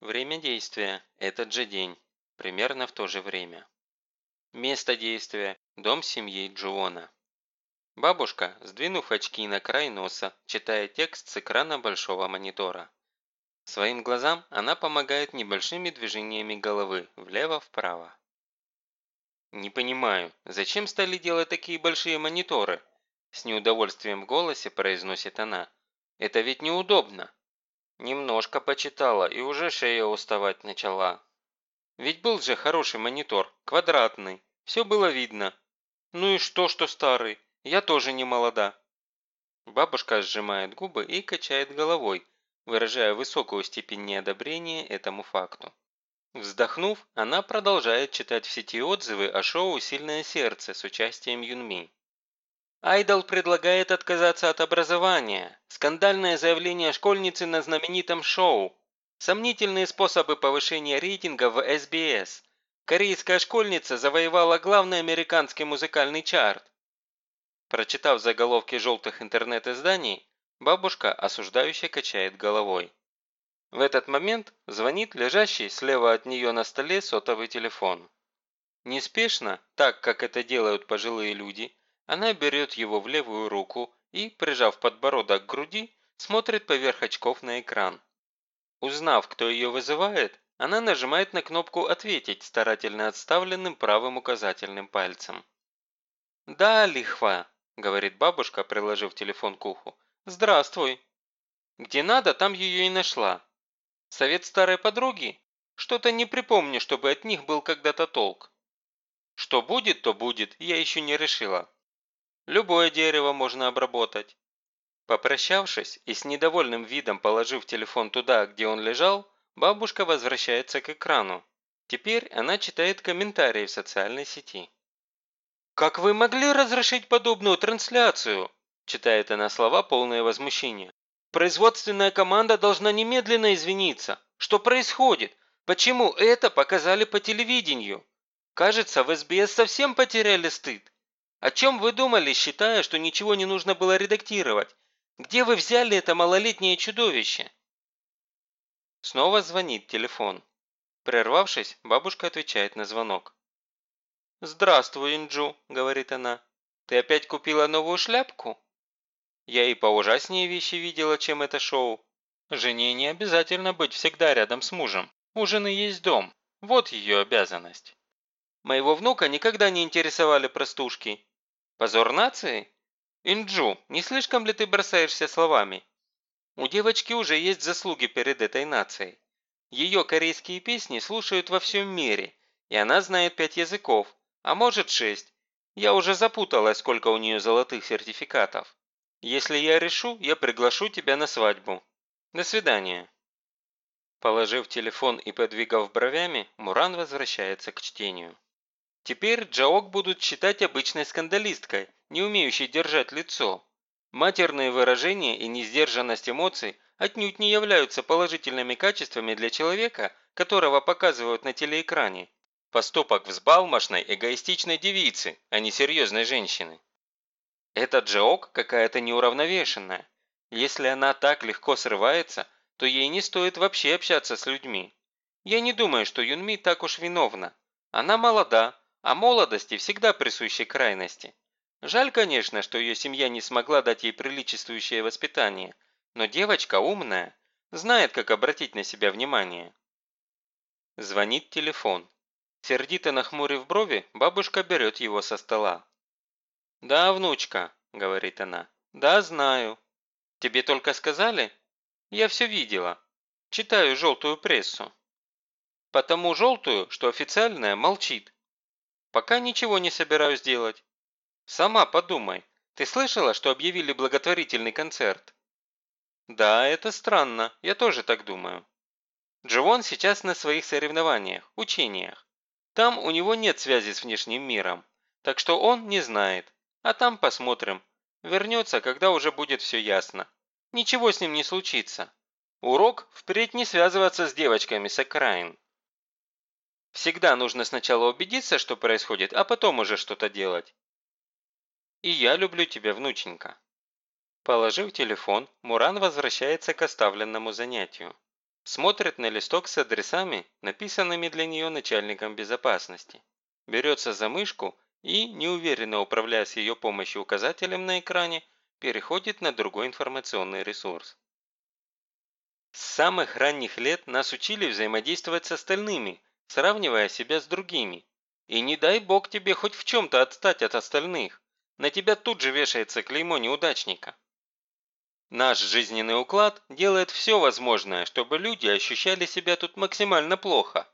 Время действия – этот же день, примерно в то же время. Место действия – дом семьи Джуона. Бабушка, сдвинув очки на край носа, читает текст с экрана большого монитора. Своим глазам она помогает небольшими движениями головы влево-вправо. «Не понимаю, зачем стали делать такие большие мониторы?» С неудовольствием в голосе произносит она. «Это ведь неудобно». Немножко почитала и уже шея уставать начала. Ведь был же хороший монитор, квадратный, все было видно. Ну и что, что старый, я тоже не молода. Бабушка сжимает губы и качает головой, выражая высокую степень неодобрения этому факту. Вздохнув, она продолжает читать в сети отзывы о шоу «Сильное сердце» с участием Юнми. Айдол предлагает отказаться от образования. Скандальное заявление школьницы на знаменитом шоу. Сомнительные способы повышения рейтинга в СБС. Корейская школьница завоевала главный американский музыкальный чарт. Прочитав заголовки желтых интернет-изданий, бабушка осуждающе качает головой. В этот момент звонит лежащий слева от нее на столе сотовый телефон. Неспешно, так как это делают пожилые люди, она берет его в левую руку и, прижав подбородок к груди, смотрит поверх очков на экран. Узнав, кто ее вызывает, она нажимает на кнопку «Ответить» старательно отставленным правым указательным пальцем. «Да, лихва», – говорит бабушка, приложив телефон к уху. «Здравствуй». «Где надо, там ее и нашла. Совет старой подруги? Что-то не припомню, чтобы от них был когда-то толк. Что будет, то будет, я еще не решила. Любое дерево можно обработать. Попрощавшись и с недовольным видом положив телефон туда, где он лежал, бабушка возвращается к экрану. Теперь она читает комментарии в социальной сети. «Как вы могли разрешить подобную трансляцию?» Читает она слова, полные возмущения. «Производственная команда должна немедленно извиниться. Что происходит? Почему это показали по телевидению? Кажется, в СБС совсем потеряли стыд. О чем вы думали, считая, что ничего не нужно было редактировать? Где вы взяли это малолетнее чудовище?» Снова звонит телефон. Прервавшись, бабушка отвечает на звонок. «Здравствуй, Инджу», – говорит она. «Ты опять купила новую шляпку?» Я и поужаснее вещи видела, чем это шоу. Жене не обязательно быть всегда рядом с мужем. У жены есть дом. Вот ее обязанность. Моего внука никогда не интересовали простушки. Позор нации? Инджу, не слишком ли ты бросаешься словами? У девочки уже есть заслуги перед этой нацией. Ее корейские песни слушают во всем мире, и она знает пять языков, а может шесть. Я уже запуталась, сколько у нее золотых сертификатов. Если я решу, я приглашу тебя на свадьбу. До свидания. Положив телефон и подвигав бровями, Муран возвращается к чтению. Теперь Джаок будут считать обычной скандалисткой, не умеющей держать лицо. Матерные выражения и несдержанность эмоций отнюдь не являются положительными качествами для человека, которого показывают на телеэкране. Поступок взбалмошной, эгоистичной девицы, а не серьезной женщины. Эта Джаок какая-то неуравновешенная. Если она так легко срывается, то ей не стоит вообще общаться с людьми. Я не думаю, что Юнми так уж виновна. Она молода, а молодости всегда присущи крайности. Жаль, конечно, что ее семья не смогла дать ей приличествующее воспитание, но девочка умная, знает, как обратить на себя внимание. Звонит телефон. Сердито нахмурив брови, бабушка берет его со стола. «Да, внучка», – говорит она. «Да, знаю. Тебе только сказали? Я все видела. Читаю желтую прессу. Потому желтую, что официальная молчит. Пока ничего не собираюсь делать. Сама подумай. Ты слышала, что объявили благотворительный концерт? Да, это странно. Я тоже так думаю. Дживон сейчас на своих соревнованиях, учениях. Там у него нет связи с внешним миром. Так что он не знает. А там посмотрим. Вернется, когда уже будет все ясно. Ничего с ним не случится. Урок – впредь не связываться с девочками с окраин. Всегда нужно сначала убедиться, что происходит, а потом уже что-то делать. И я люблю тебя, внученька. Положив телефон, Муран возвращается к оставленному занятию. Смотрит на листок с адресами, написанными для нее начальником безопасности. Берется за мышку и, неуверенно управляя с ее помощью указателем на экране, переходит на другой информационный ресурс. С самых ранних лет нас учили взаимодействовать с остальными, сравнивая себя с другими. И не дай бог тебе хоть в чем-то отстать от остальных. На тебя тут же вешается клеймо неудачника. Наш жизненный уклад делает все возможное, чтобы люди ощущали себя тут максимально плохо.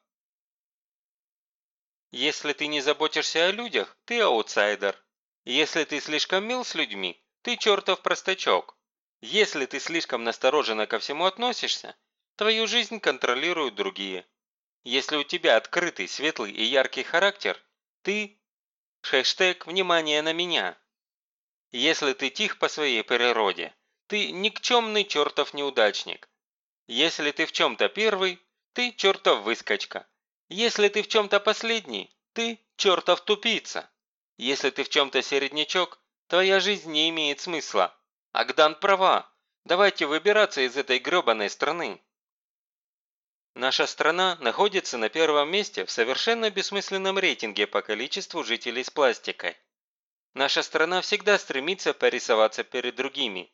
Если ты не заботишься о людях, ты аутсайдер. Если ты слишком мил с людьми, ты чертов простачок. Если ты слишком настороженно ко всему относишься, твою жизнь контролируют другие. Если у тебя открытый, светлый и яркий характер, ты – хэштег «Внимание на меня». Если ты тих по своей природе, ты никчемный чертов неудачник. Если ты в чем-то первый, ты чертов выскочка. Если ты в чем-то последний, ты чертов тупица. Если ты в чем-то середнячок, твоя жизнь не имеет смысла. Агдан права. Давайте выбираться из этой гребаной страны. Наша страна находится на первом месте в совершенно бессмысленном рейтинге по количеству жителей с пластикой. Наша страна всегда стремится порисоваться перед другими.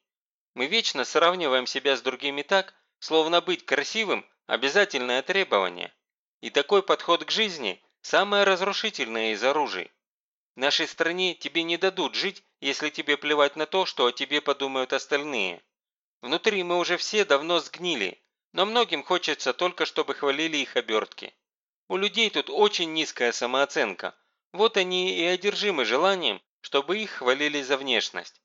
Мы вечно сравниваем себя с другими так, словно быть красивым – обязательное требование. И такой подход к жизни – самое разрушительное из оружий. Нашей стране тебе не дадут жить, если тебе плевать на то, что о тебе подумают остальные. Внутри мы уже все давно сгнили, но многим хочется только, чтобы хвалили их обертки. У людей тут очень низкая самооценка. Вот они и одержимы желанием, чтобы их хвалили за внешность.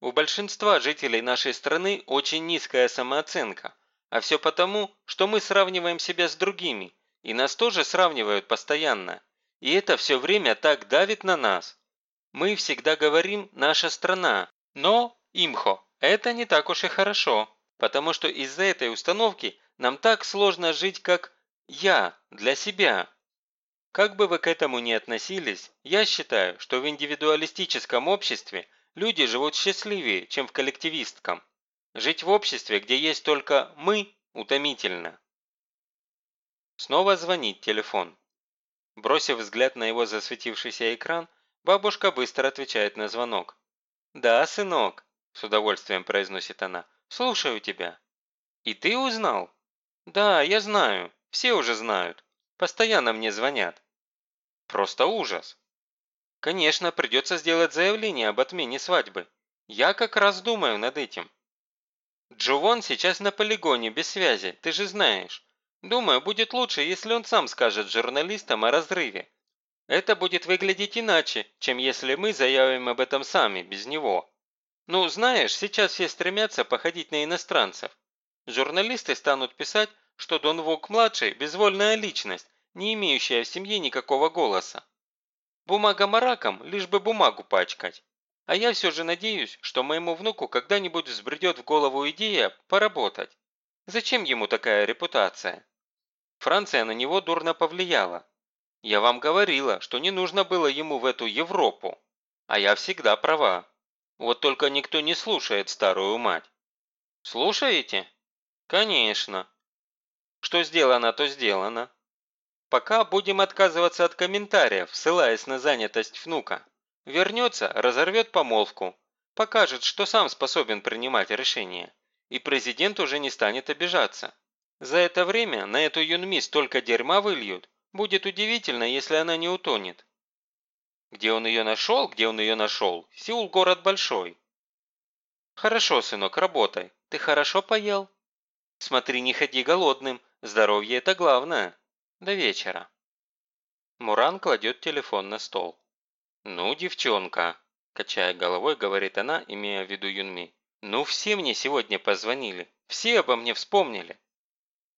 У большинства жителей нашей страны очень низкая самооценка, а все потому, что мы сравниваем себя с другими, и нас тоже сравнивают постоянно. И это все время так давит на нас. Мы всегда говорим «наша страна», но, имхо, это не так уж и хорошо, потому что из-за этой установки нам так сложно жить как «я» для себя. Как бы вы к этому ни относились, я считаю, что в индивидуалистическом обществе – Люди живут счастливее, чем в коллективистском. Жить в обществе, где есть только «мы» – утомительно. Снова звонит телефон. Бросив взгляд на его засветившийся экран, бабушка быстро отвечает на звонок. «Да, сынок», – с удовольствием произносит она, – «слушаю тебя». «И ты узнал?» «Да, я знаю. Все уже знают. Постоянно мне звонят». «Просто ужас. Конечно, придется сделать заявление об отмене свадьбы. Я как раз думаю над этим. Джувон сейчас на полигоне, без связи, ты же знаешь. Думаю, будет лучше, если он сам скажет журналистам о разрыве. Это будет выглядеть иначе, чем если мы заявим об этом сами, без него. Ну, знаешь, сейчас все стремятся походить на иностранцев. Журналисты станут писать, что Дон Вук-младший – безвольная личность, не имеющая в семье никакого голоса. Бумага мараком, лишь бы бумагу пачкать. А я все же надеюсь, что моему внуку когда-нибудь взбредет в голову идея поработать. Зачем ему такая репутация? Франция на него дурно повлияла. Я вам говорила, что не нужно было ему в эту Европу. А я всегда права. Вот только никто не слушает старую мать. Слушаете? Конечно. Что сделано, то сделано. Пока будем отказываться от комментариев, ссылаясь на занятость внука. Вернется, разорвет помолвку, покажет, что сам способен принимать решения. И президент уже не станет обижаться. За это время на эту Юнми столько дерьма выльют, будет удивительно, если она не утонет. Где он ее нашел, где он ее нашел? Сеул город большой. Хорошо, сынок, работай. Ты хорошо поел? Смотри, не ходи голодным, здоровье это главное. До вечера. Муран кладет телефон на стол. «Ну, девчонка», – качая головой, говорит она, имея в виду Юнми. «Ну, все мне сегодня позвонили. Все обо мне вспомнили».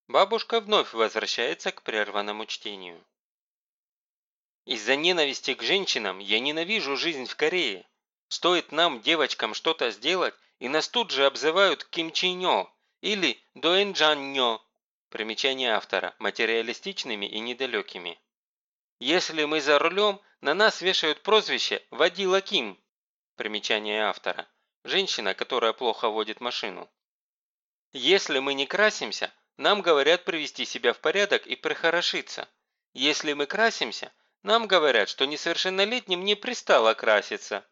Бабушка вновь возвращается к прерванному чтению. Из-за ненависти к женщинам я ненавижу жизнь в Корее. Стоит нам, девочкам, что-то сделать, и нас тут же обзывают кимчиньо или доэнджаньо Примечание автора. Материалистичными и недалекими. Если мы за рулем, на нас вешают прозвище «Водила Ким». Примечание автора. Женщина, которая плохо водит машину. Если мы не красимся, нам говорят привести себя в порядок и прихорошиться. Если мы красимся, нам говорят, что несовершеннолетним не пристало краситься.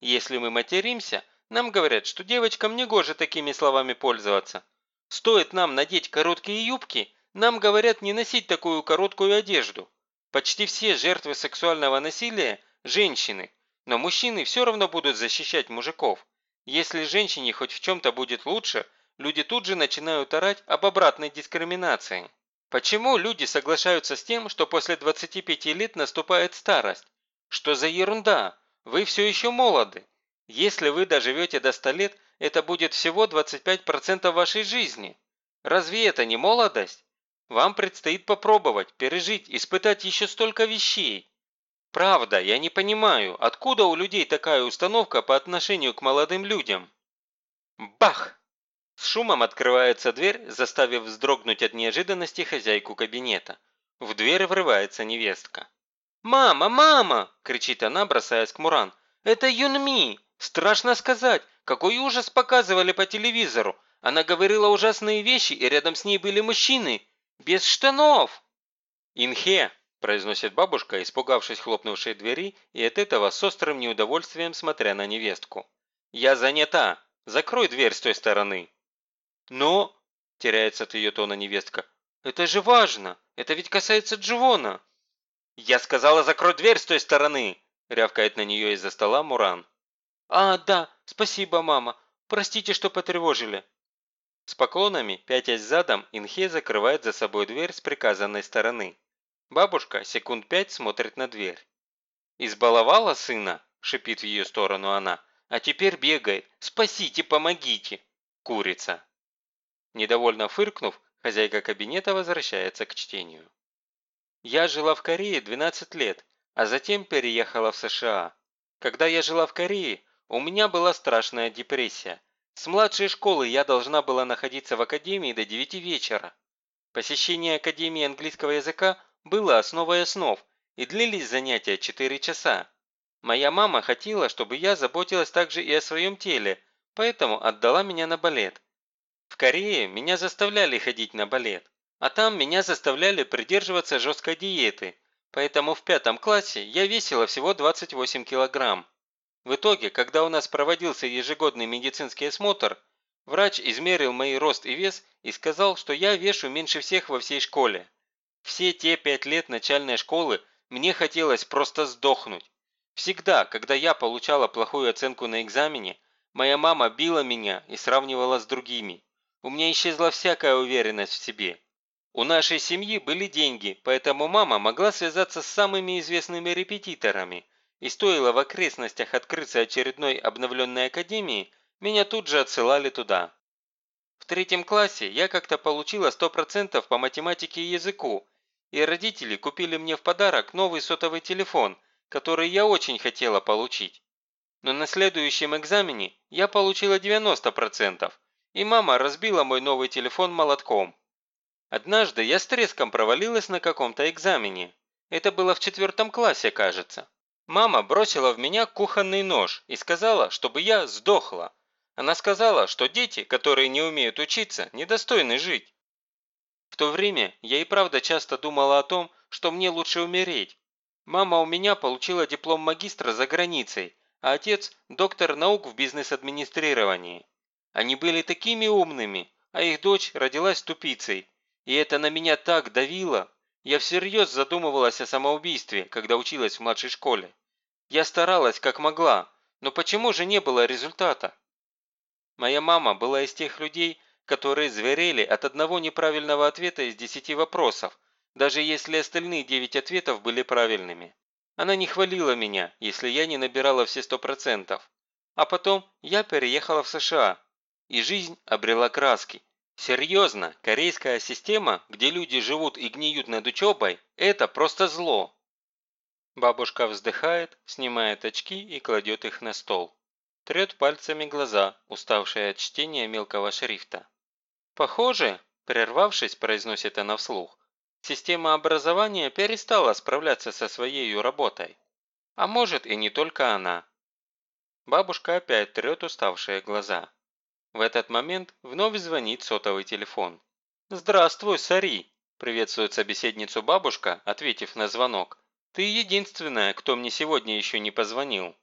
Если мы материмся, нам говорят, что девочкам не гоже такими словами пользоваться. Стоит нам надеть короткие юбки, нам говорят не носить такую короткую одежду. Почти все жертвы сексуального насилия – женщины, но мужчины все равно будут защищать мужиков. Если женщине хоть в чем-то будет лучше, люди тут же начинают орать об обратной дискриминации. Почему люди соглашаются с тем, что после 25 лет наступает старость? Что за ерунда? Вы все еще молоды. Если вы доживете до 100 лет, это будет всего 25% вашей жизни. Разве это не молодость? Вам предстоит попробовать, пережить, испытать еще столько вещей. Правда, я не понимаю, откуда у людей такая установка по отношению к молодым людям? Бах! С шумом открывается дверь, заставив вздрогнуть от неожиданности хозяйку кабинета. В дверь врывается невестка. «Мама, мама!» – кричит она, бросаясь к Муран. «Это Юнми! Страшно сказать! Какой ужас показывали по телевизору! Она говорила ужасные вещи, и рядом с ней были мужчины! Без штанов!» «Инхе!» – произносит бабушка, испугавшись хлопнувшей двери, и от этого с острым неудовольствием смотря на невестку. «Я занята! Закрой дверь с той стороны!» «Но...» – теряется от ее тона невестка. «Это же важно! Это ведь касается Дживона!» «Я сказала, закрой дверь с той стороны!» – рявкает на нее из-за стола Муран. «А, да, спасибо, мама. Простите, что потревожили». С поклонами, пятясь задом, Инхе закрывает за собой дверь с приказанной стороны. Бабушка секунд пять смотрит на дверь. «Избаловала сына?» – шипит в ее сторону она. «А теперь бегает. Спасите, помогите!» Курица. Недовольно фыркнув, хозяйка кабинета возвращается к чтению. «Я жила в Корее 12 лет, а затем переехала в США. Когда я жила в Корее, у меня была страшная депрессия. С младшей школы я должна была находиться в академии до 9 вечера. Посещение академии английского языка было основой основ, и длились занятия 4 часа. Моя мама хотела, чтобы я заботилась также и о своем теле, поэтому отдала меня на балет. Корее меня заставляли ходить на балет, а там меня заставляли придерживаться жесткой диеты, поэтому в пятом классе я весила всего 28 килограмм. В итоге, когда у нас проводился ежегодный медицинский осмотр, врач измерил мой рост и вес и сказал, что я вешу меньше всех во всей школе. Все те пять лет начальной школы мне хотелось просто сдохнуть. Всегда, когда я получала плохую оценку на экзамене, моя мама била меня и сравнивала с другими. У меня исчезла всякая уверенность в себе. У нашей семьи были деньги, поэтому мама могла связаться с самыми известными репетиторами – и стоило в окрестностях открыться очередной обновленной академии, меня тут же отсылали туда. В третьем классе я как-то получила 100% по математике и языку, и родители купили мне в подарок новый сотовый телефон, который я очень хотела получить. Но на следующем экзамене я получила 90%, и мама разбила мой новый телефон молотком. Однажды я с треском провалилась на каком-то экзамене. Это было в четвертом классе, кажется. Мама бросила в меня кухонный нож и сказала, чтобы я сдохла. Она сказала, что дети, которые не умеют учиться, недостойны жить. В то время я и правда часто думала о том, что мне лучше умереть. Мама у меня получила диплом магистра за границей, а отец – доктор наук в бизнес-администрировании. Они были такими умными, а их дочь родилась тупицей. И это на меня так давило. Я всерьез задумывалась о самоубийстве, когда училась в младшей школе. Я старалась как могла, но почему же не было результата? Моя мама была из тех людей, которые зверели от одного неправильного ответа из десяти вопросов, даже если остальные девять ответов были правильными. Она не хвалила меня, если я не набирала все сто процентов. А потом я переехала в США, и жизнь обрела краски. Серьезно, корейская система, где люди живут и гниют над учебой, это просто зло. Бабушка вздыхает, снимает очки и кладет их на стол. Трет пальцами глаза, уставшие от чтения мелкого шрифта. «Похоже», – прервавшись, произносит она вслух, «система образования перестала справляться со своей работой. А может и не только она». Бабушка опять трет уставшие глаза. В этот момент вновь звонит сотовый телефон. «Здравствуй, Сари!» – приветствует собеседницу бабушка, ответив на звонок. «Ты единственная, кто мне сегодня еще не позвонил».